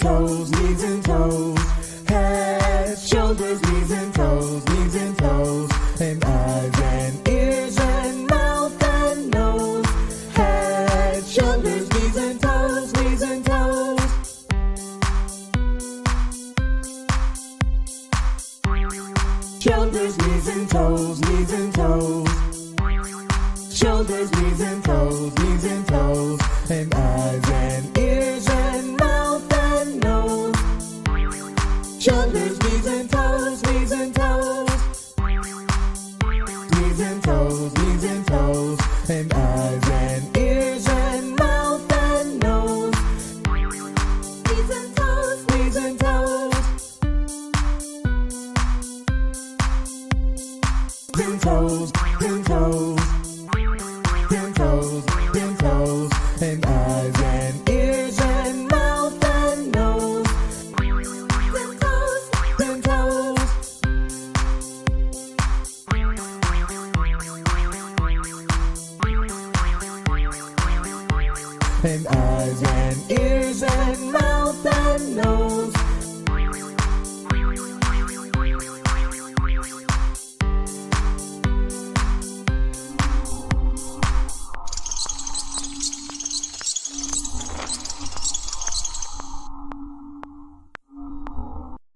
toes, whees and toes, head, shoulders, knees and toes, knees and toes, and eyes and ears and mouth and nose, head, shoulders, knees and toes, knees and toes. Shoulders, knees and toes, knees and toes. Shoulders, knees and toes, knees and toes, and eyes and toes, knees and toes, and eyes and ears and mouth and nose. Knees and toes, knees and toes. Ten toes, ten toes, And eyes and ears and mouth.